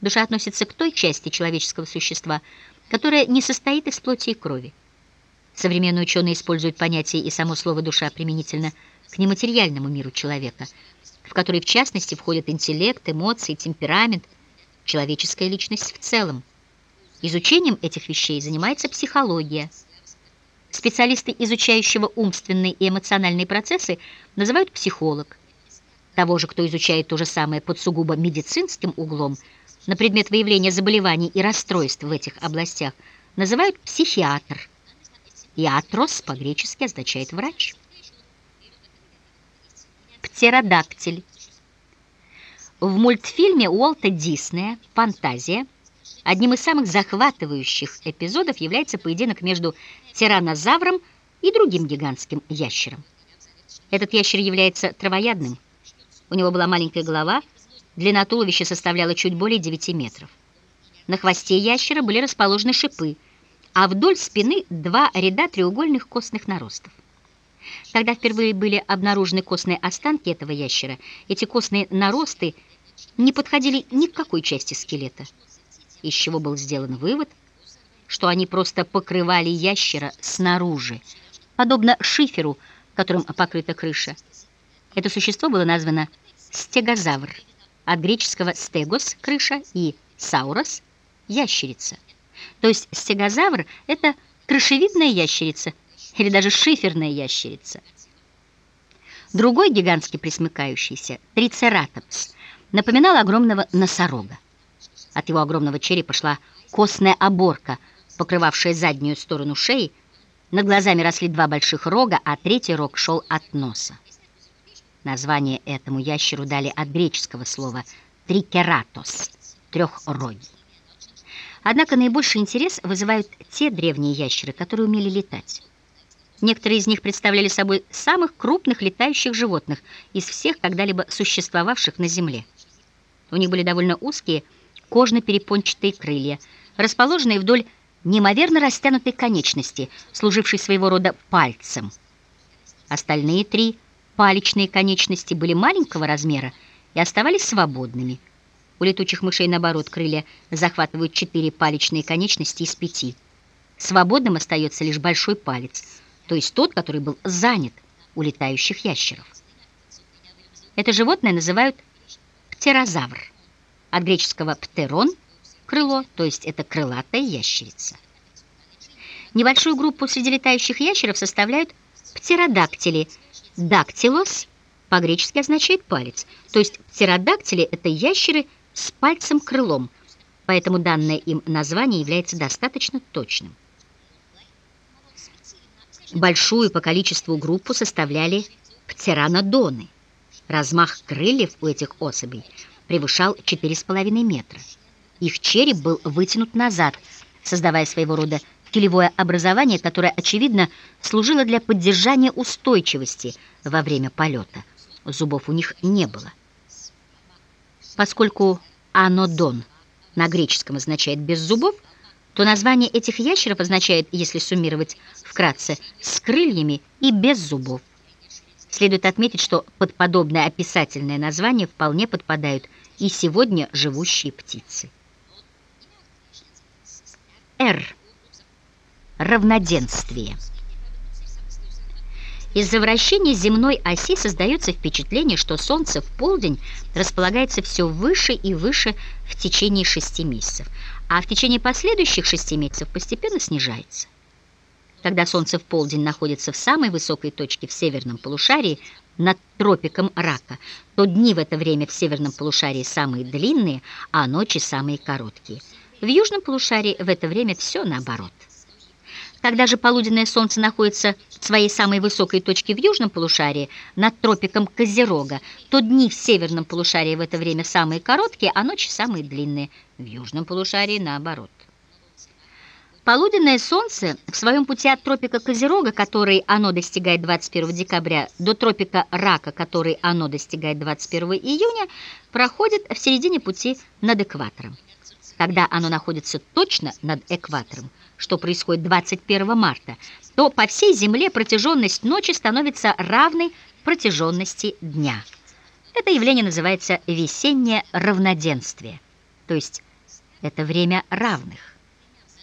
Душа относится к той части человеческого существа, которая не состоит из плоти и крови. Современные ученые используют понятие и само слово «душа» применительно к нематериальному миру человека, в который, в частности, входят интеллект, эмоции, темперамент, человеческая личность в целом. Изучением этих вещей занимается психология. Специалисты, изучающего умственные и эмоциональные процессы, называют психолог. Того же, кто изучает то же самое под сугубо медицинским углом, на предмет выявления заболеваний и расстройств в этих областях, называют психиатр. Иатрос по-гречески означает «врач». Птеродактиль. В мультфильме Уолта Диснея «Фантазия» одним из самых захватывающих эпизодов является поединок между тираннозавром и другим гигантским ящером. Этот ящер является травоядным. У него была маленькая голова, длина туловища составляла чуть более 9 метров. На хвосте ящера были расположены шипы, а вдоль спины два ряда треугольных костных наростов. Когда впервые были обнаружены костные останки этого ящера, эти костные наросты не подходили ни к какой части скелета, из чего был сделан вывод, что они просто покрывали ящера снаружи, подобно шиферу, которым покрыта крыша. Это существо было названо стегозавр, от греческого стегос – крыша и саурос – ящерица. То есть стегозавр – это крышевидная ящерица или даже шиферная ящерица. Другой гигантский присмыкающийся, трицератопс, напоминал огромного носорога. От его огромного черепа шла костная оборка, покрывавшая заднюю сторону шеи, над глазами росли два больших рога, а третий рог шел от носа. Название этому ящеру дали от греческого слова «трикератос» — трехрогий. Однако наибольший интерес вызывают те древние ящеры, которые умели летать. Некоторые из них представляли собой самых крупных летающих животных из всех когда-либо существовавших на Земле. У них были довольно узкие кожно-перепончатые крылья, расположенные вдоль неимоверно растянутой конечности, служившей своего рода пальцем. Остальные три паличные конечности были маленького размера и оставались свободными. У летучих мышей, наоборот, крылья захватывают четыре паличные конечности из пяти. Свободным остается лишь большой палец – то есть тот, который был занят у летающих ящеров. Это животное называют птерозавр, от греческого «птерон» — крыло, то есть это крылатая ящерица. Небольшую группу среди летающих ящеров составляют птеродактили. Дактилос по-гречески означает «палец», то есть птеродактили — это ящеры с пальцем-крылом, поэтому данное им название является достаточно точным. Большую по количеству группу составляли птеранодоны. Размах крыльев у этих особей превышал 4,5 метра. Их череп был вытянут назад, создавая своего рода килевое образование, которое, очевидно, служило для поддержания устойчивости во время полета. Зубов у них не было. Поскольку анодон на греческом означает «без зубов», то название этих ящеров означает, если суммировать вкратце, с крыльями и без зубов. Следует отметить, что под подобное описательное название вполне подпадают и сегодня живущие птицы. Р. Равноденствие. Из-за вращения земной оси создается впечатление, что Солнце в полдень располагается все выше и выше в течение шести месяцев, а в течение последующих шести месяцев постепенно снижается. Когда Солнце в полдень находится в самой высокой точке в северном полушарии, над тропиком Рака, то дни в это время в северном полушарии самые длинные, а ночи самые короткие. В южном полушарии в это время все наоборот. Когда же полуденное солнце находится в своей самой высокой точке в южном полушарии, над тропиком Козерога, то дни в северном полушарии в это время самые короткие, а ночи самые длинные. В южном полушарии наоборот. Полуденное солнце в своем пути от тропика Козерога, который оно достигает 21 декабря, до тропика Рака, который оно достигает 21 июня, проходит в середине пути над экватором. Когда оно находится точно над экватором, что происходит 21 марта, то по всей Земле протяженность ночи становится равной протяженности дня. Это явление называется весеннее равноденствие, то есть Это время равных.